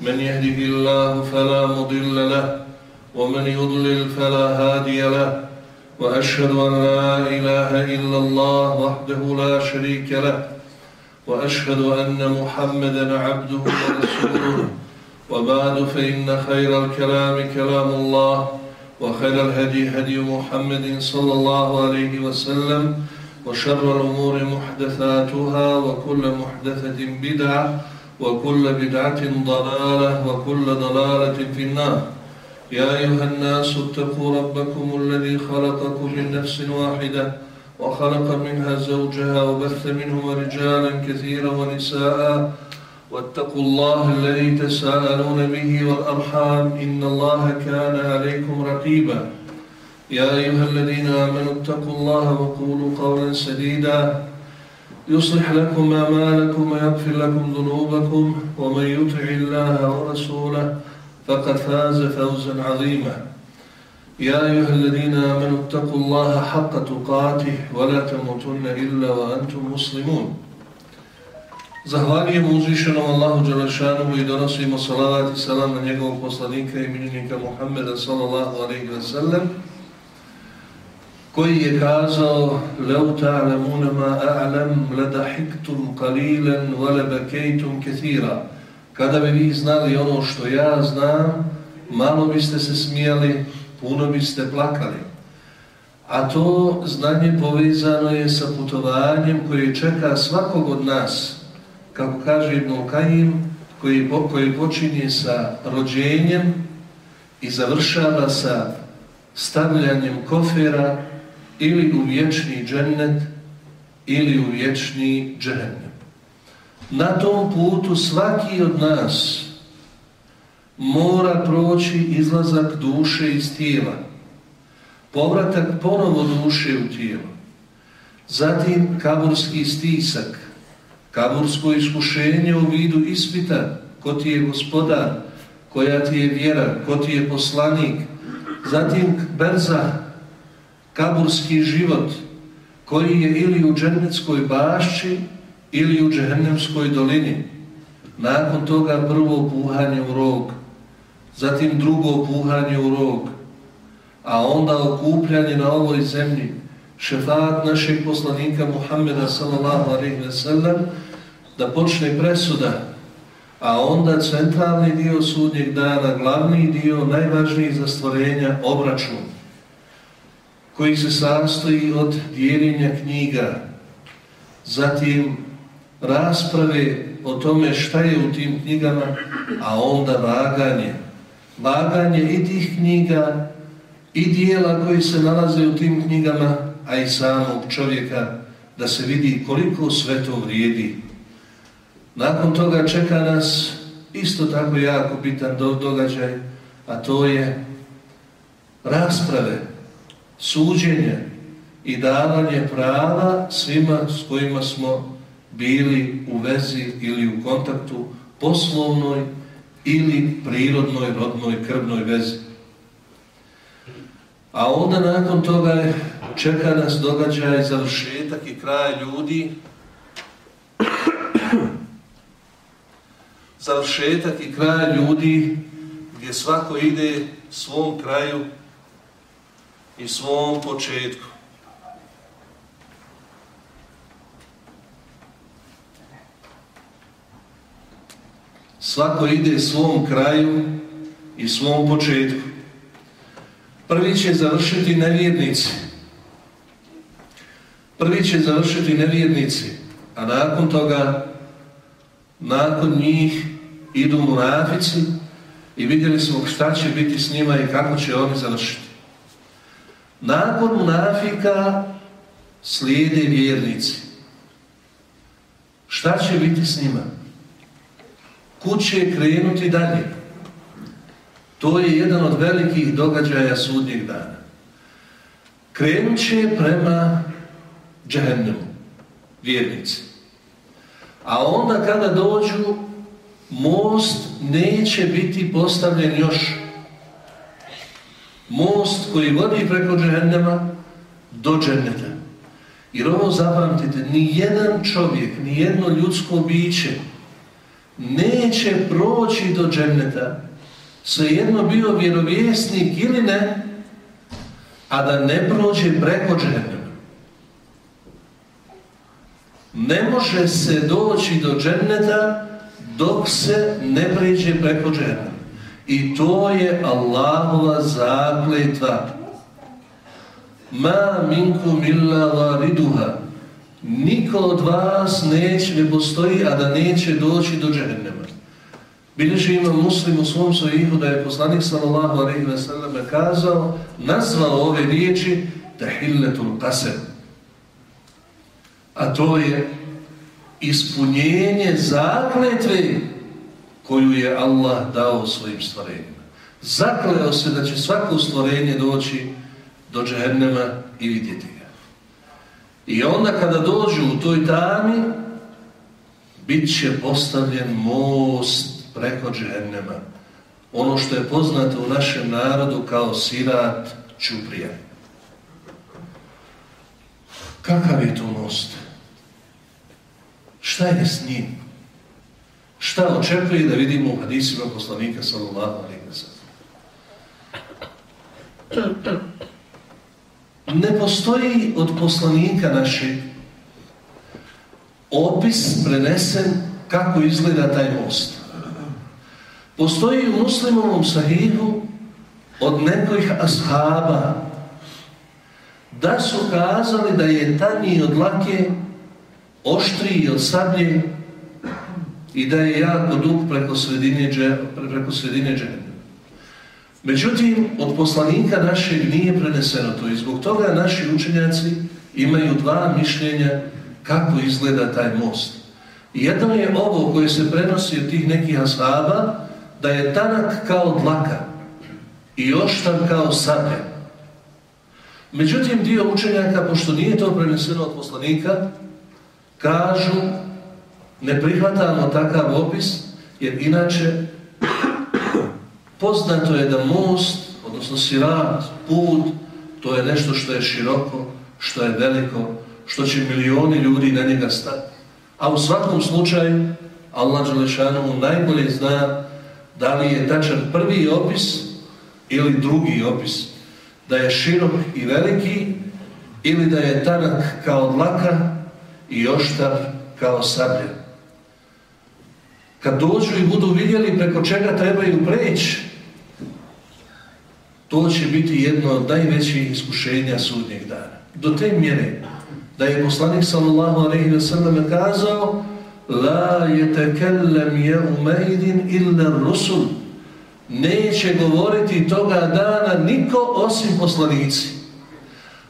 من يهده الله فلا مضل له ومن يضلل فلا هادي له وأشهد أن لا إله إلا الله وحده لا شريك له وأشهد أن محمدا عبده ورسوله. وبعد فإن خير الكلام كلام الله وخير الهدي هدي محمد صلى الله عليه وسلم وشر الأمور محدثاتها وكل محدثة بدعة وكل بدعة ضلالة وكل ضلالة في النار. يا أيها الناس اتقوا ربكم الذي خلقكم من نفس واحدة وخلق منها زوجها وبث منهما رجالا كثيرا ونساء. واتقوا الله الذي تساءلون به والأرحام. إن الله كان عليكم رقيبا. يا أيها الذين آمنوا اتقوا الله وقولوا قولا سديدا. يصلح لكم أعمالكم ويغفر لكم ذنوبكم ومن يطع الله ورسوله فقد فاز فوزا عظيما يا أيها الذين آمنوا اتقوا الله حق تقاته ولا تموتن إلا وأنتم مسلمون Zahvaljujemo uzvišenom Allahu Đelešanu i donosimo salavat i salam na njegovog poslanika i miljenika Muhammeda sallallahu alaihi wa sallam koji je kazao لَوْ تَعْلَمُونَ مَا أَعْلَمْ لَدَحِكْتُمْ قَلِيلًا وَلَبَكَيْتُمْ كَثِيرًا Kada bi vi znali ono što ja znam, malo biste se smijali, puno biste plakali. A to znanje povezano je sa putovanjem koje čeka svakog od nas, kako kaže Ibn Kajim, koji, koji počinje sa rođenjem i završava sa stavljanjem kofera ili u vječni džennet ili u vječni džennet. Na tom putu svaki od nas mora proći izlazak duše iz tijela, povratak ponovo duše u tijelo, zatim kaburski stisak, kabursko iskušenje u vidu ispita, ko ti je gospodar, koja ti je vjera, ko ti je poslanik, zatim berza, kaburski život, koji je ili u džennetskoj bašći ili u džehennemskoj dolini. Nakon toga prvo puhanje u rog, zatim drugo puhanje u rog, a onda okupljanje na ovoj zemlji, šefat našeg poslanika Muhammeda sallallahu alaihi ve sellem, da počne presuda, a onda centralni dio sudnjeg dana, glavni dio, najvažniji za stvorenja, obračun, koji se sastoji od dijeljenja knjiga, zatim rasprave o tome šta je u tim knjigama, a onda vaganje. Vaganje i tih knjiga i dijela koji se nalaze u tim knjigama, a i samog čovjeka, da se vidi koliko sve to vrijedi. Nakon toga čeka nas isto tako jako bitan događaj, a to je rasprave, suđenje i davanje prava svima s kojima smo bili u vezi ili u kontaktu poslovnoj ili prirodnoj, rodnoj, krvnoj vezi. A onda nakon toga čeka nas događaj, završetak i kraj ljudi, završetak i kraj ljudi gdje svako ide svom kraju i svom početku. Svako ide svom kraju i svom početku. Prvi će završiti nevjernici. Prvi će završiti nevjernici, a nakon toga, nakon njih idu munafici i vidjeli smo šta će biti s njima i kako će oni završiti. Nakon munafika slijede vjernici. Šta će biti s njima? Kud će krenuti dalje? To je jedan od velikih događaja sudnjeg dana. Krenut će prema džehennemu, vjernici. A onda kada dođu, most neće biti postavljen još. Most koji vodi preko džehennema do dženneta. Jer ovo zapamtite, ni jedan čovjek, ni jedno ljudsko biće neće proći do dženneta, svejedno bio vjerovjesnik ili ne, a da ne prođe preko dženneta. Ne može se doći do dženneta dok se ne pređe preko dženneta. I to je Allahova zakletva. Ma minkum illa variduha. Niko od vas neće, ne postoji, a da neće doći do džehennema. Bileži ima muslim u svom sojihu da je poslanik sallallahu alaihi wa sallam kazao, nazvao ove riječi tahilletul qasem. A to je ispunjenje zakletve koju je Allah dao svojim stvorenjima. Zakleo se da će svako stvorenje doći do džehennema i vidjeti ga. I onda kada dođu u toj tami, bit će postavljen most preko džehennema. Ono što je poznato u našem narodu kao sirat čuprija. Kakav je to most? Šta je s njim? Šta očekuje da vidimo u hadisima poslanika sallallahu alaihi wa sallam? Ne postoji od poslanika našeg opis prenesen kako izgleda taj most. Postoji u muslimovom sahihu od nekojih ashaba da su kazali da je tanji od lake, oštriji od sablje i da je jako dug preko sredine, preko sredine džene. Međutim, od poslanika našeg nije preneseno to i zbog toga naši učenjaci imaju dva mišljenja kako izgleda taj most. Jedno je ovo koje se prenosi od tih nekih ashaba, da je tanak kao dlaka i oštan kao sablje. Međutim, dio učenjaka, pošto nije to preneseno od poslanika, kažu ne prihvatamo takav opis, jer inače Poznato je da most, odnosno sirat, put, to je nešto što je široko, što je veliko, što će milioni ljudi na njega stati. A u svakom slučaju, Allah Đelešanomu najbolje zna da li je tačan prvi opis ili drugi opis. Da je širok i veliki ili da je tanak kao dlaka i oštar kao sablja. Kad dođu i budu vidjeli preko čega trebaju preći, to će biti jedno od najvećih iskušenja sudnjeg dana. Do te mjere da je poslanik sallallahu alaihi wa sallam kazao La yetekellem je umejdin illa rusul Neće govoriti toga dana niko osim poslanici.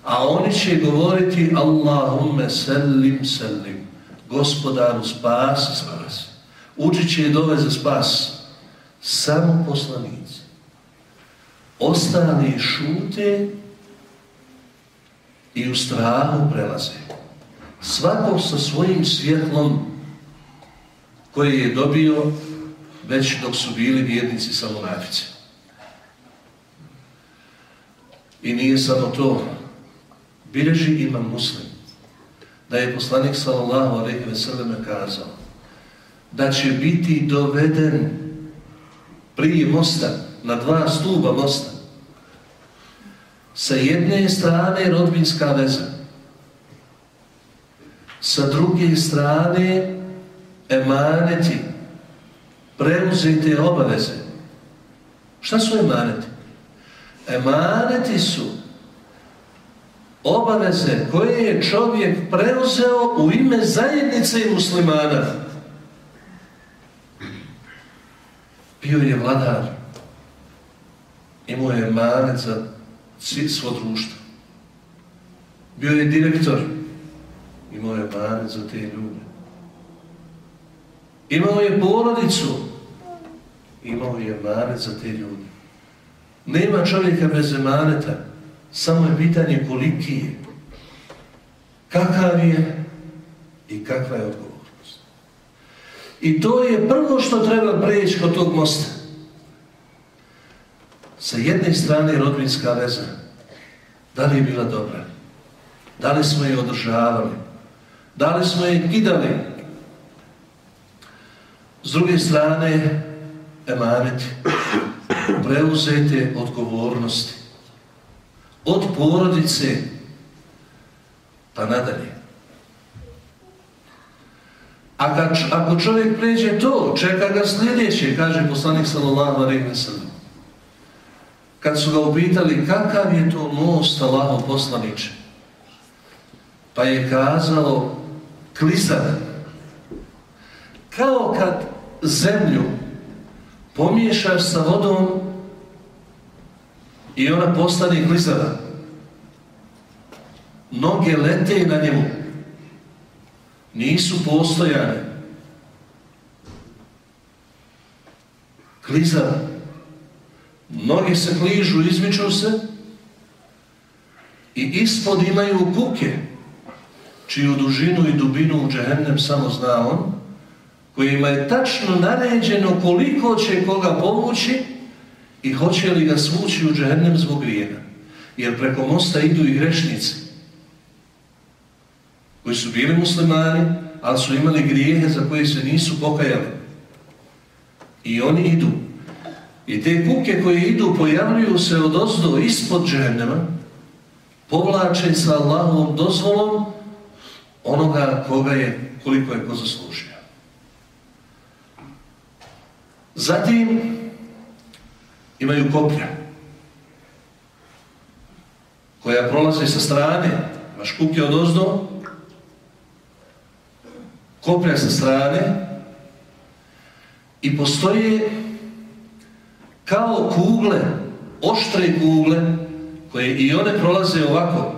A oni će govoriti Allahumme sellim sellim. Gospodaru spasi spasi. Učit će dove za spas. Samo poslanici. Ostali šute i u strahu prelaze. Svako sa svojim svjetlom koje je dobio već dok su bili vjernici samonafice. I nije samo to. Bileži ima muslim da je poslanik sallallahu alaihi ve kazao da će biti doveden prije mosta na dva stuba mosta. Sa jedne strane rodbinska veza, sa druge strane emaneti, preuzete obaveze. Šta su emaneti? Emaneti su obaveze koje je čovjek preuzeo u ime zajednice muslimana. Bio je vladar, imao je manet za svo društvo. Bio je direktor, imao je manet za te ljude. Imao je porodicu, imao je manet za te ljude. Nema čovjeka bez emaneta, samo je pitanje koliki je, kakav je i kakva je odgovornost. I to je prvo što treba preći kod tog mosta. Sa jedne strane rodbinska veza, da li je bila dobra? Da li smo je održavali? Da li smo je kidali? S druge strane, emaneti, preuzete odgovornosti. Od porodice pa nadalje. A kad, ako čovjek pređe to, čeka ga sljedeće, kaže poslanik sallallahu alaihi sallam. Kad su ga upitali kakav je to most Allaho poslaniče, pa je kazao klizav. Kao kad zemlju pomiješaš sa vodom i ona postane klizava. Noge lete na njemu. Nisu postojane. Klizava. Noge se kližu, izmiču se i ispod imaju kuke, čiju dužinu i dubinu u džehennem samo zna on, kojima je tačno naređeno koliko će koga povući i hoće li ga svući u džehennem zbog grijena. Jer preko mosta idu i grešnici koji su bili muslimani, ali su imali grijehe za koje se nisu pokajali. I oni idu. I te kuke koje idu pojavljuju se od ozdo ispod džehennema, povlače sa Allahovom dozvolom onoga koga je, koliko je ko zaslužio. Zatim imaju koplja koja prolaze sa strane, baš kuke od ozdo, koplja sa strane i postoje kao kugle, oštre kugle, koje i one prolaze ovako.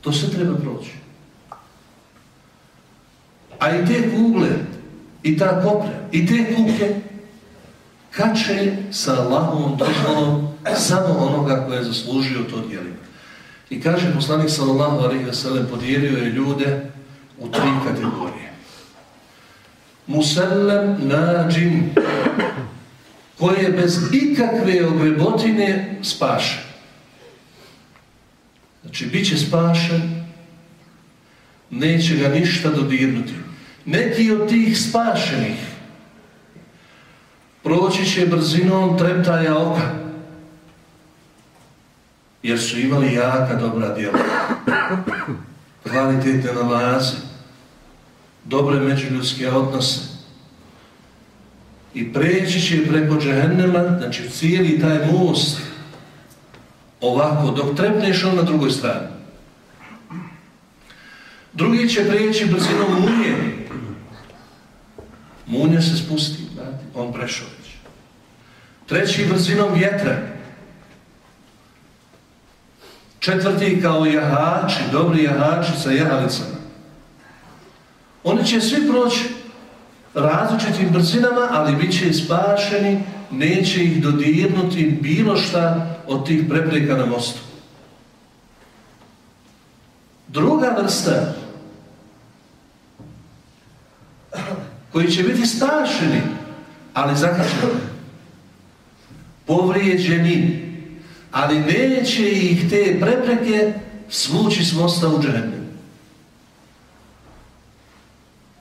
To se treba proći. A i te kugle i ta koplja, i te kuke kače sa Allahovom dozvolom samo onoga koje je zaslužio to dijelima. I kaže poslanik sallallahu alaihi wa sallam podijelio je ljude u tri kategorije. Musallem nađin koji je bez ikakve ogrebotine spašen. Znači, bit će spašen, neće ga ništa dodirnuti. Neki od tih spašenih proći će brzinom treptaja oka, jer su imali jaka dobra djela, kvalitetne namaze, dobre međuljudske odnose. I preći će preko džehennema, znači cijeli taj most, ovako, dok trepneš on na drugoj strani. Drugi će preći brzinom munje, Munja se spusti, znate, on prešao već. Treći brzinom vjetra. Četvrti kao jahači, dobri jahači sa jahalicama. Oni će svi proći različitim brzinama, ali bit će spašeni, neće ih dodirnuti bilo šta od tih prepreka na mostu. Druga vrsta koji će biti spašeni, ali zakačeni, povrijeđeni, ali neće ih te prepreke svući s mosta u džehennem.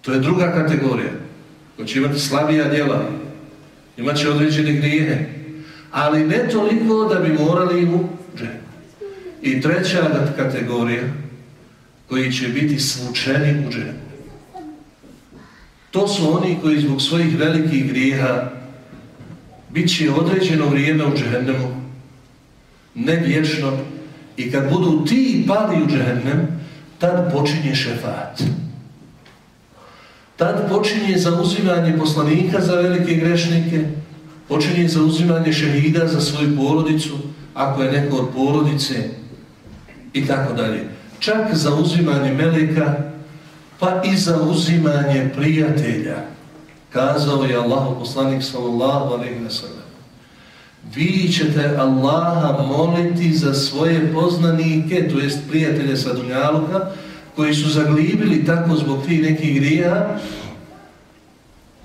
To je druga kategorija, koja će imati slabija djela, imat će određene grijehe, ali ne toliko da bi morali u džehennem. I treća kategorija, koji će biti svučeni u džehennem. To su oni koji zbog svojih velikih grijeha bit će određeno vrijeme u džehennemu, ne vječno, i kad budu ti pali u džehennem, tad počinje šefat. Tad počinje zauzimanje poslanika za velike grešnike, počinje zauzimanje šehida za svoju porodicu, ako je neko od porodice, i tako dalje. Čak zauzimanje meleka pa i za uzimanje prijatelja. Kazao je Allah poslanik sallallahu alaihi wa sallam. vi ćete Allaha moliti za svoje poznanike, to jest prijatelje sa Dunjaluka, koji su zaglibili tako zbog tih nekih grija,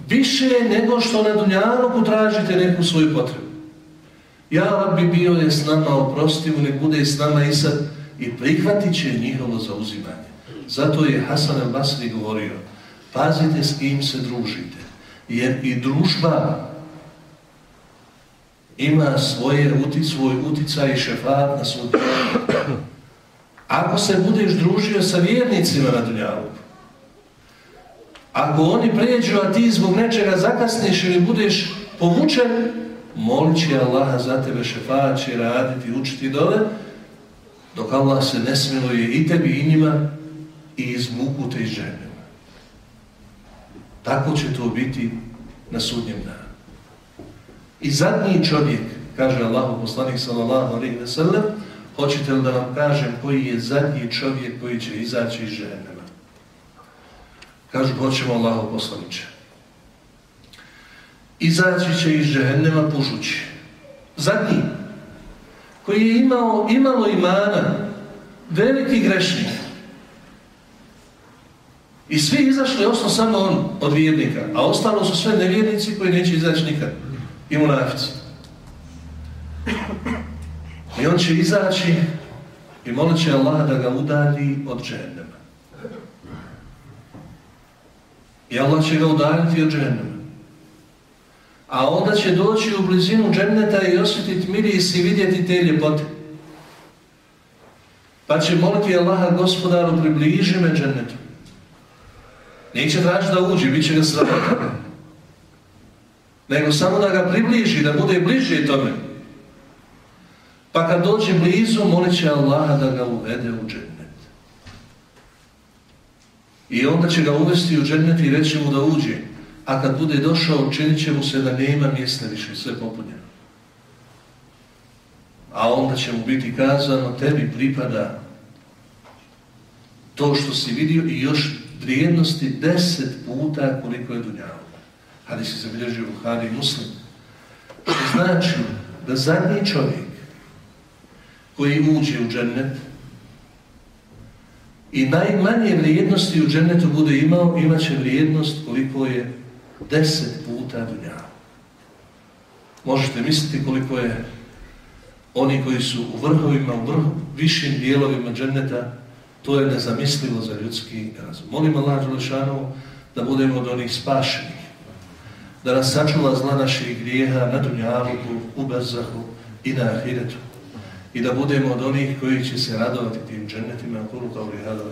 više nego što na Dunjaluku tražite neku svoju potrebu. Ja bi bio je s nama oprostivu, nek bude s nama i sad i prihvatit će njihovo zauzimanje. Zato je Hasan al-Basri govorio, pazite s kim se družite, jer i družba ima svoje svoj uticaj i šefat na svoj Ako se budeš družio sa vjernicima na dunjavu, ako oni pređu, a ti zbog nečega zakasniš ili budeš povučen, molit će Allaha za tebe šefat će raditi, učiti dole, dok Allah se ne smiluje i tebi i njima i izmuku te iz žene. Tako će to biti na sudnjem danu. I zadnji čovjek, kaže Allahu poslanik sallallahu alaihi ve sellem, hoćete li da vam kažem koji je zadnji čovjek koji će izaći iz ženema? Kažu, hoćemo Allahu poslaniće. Izaći će iz žehennema pužući. Zadnji, koji je imao imalo imana, veliki grešnik. I svi izašli, osno samo on od vjernika, a ostalo su sve nevjernici koji neće izaći nikad i munafici. I on će izaći i molit će Allah da ga udalji od džennema. I Allah će ga udaljiti od džennema. A onda će doći u blizinu dženneta i osjetiti miris i vidjeti te ljepote. Pa će moliti Allaha gospodaru približi me džennetu. Neće tražiti da uđe, bit će ga sramota nego samo da ga približi, da bude bliže tome. Pa kad dođe blizu, molit će Allaha da ga uvede u džennet. I onda će ga uvesti u džennet i reći mu da uđe. A kad bude došao, činit će mu se da nema mjesta više, sve popunjeno. A onda će mu biti kazano, tebi pripada to što si vidio i još vrijednosti deset puta koliko je dunjava ali se zabilježio Buhari i Muslim. Što znači da zadnji čovjek koji uđe u džennet i najmanje vrijednosti u džennetu bude imao, imat će vrijednost koliko je deset puta dunja. Možete misliti koliko je oni koji su u vrhovima, u vrhu, višim dijelovima dženneta, to je nezamislivo za ljudski razum. Molim Allah Đelešanovu da budemo od onih spašenih da nas sačuva zla naših grijeha na dunjavuku, u berzahu i na ahiretu. I da budemo od onih koji će se radovati tim džennetima, kulu kao li hada,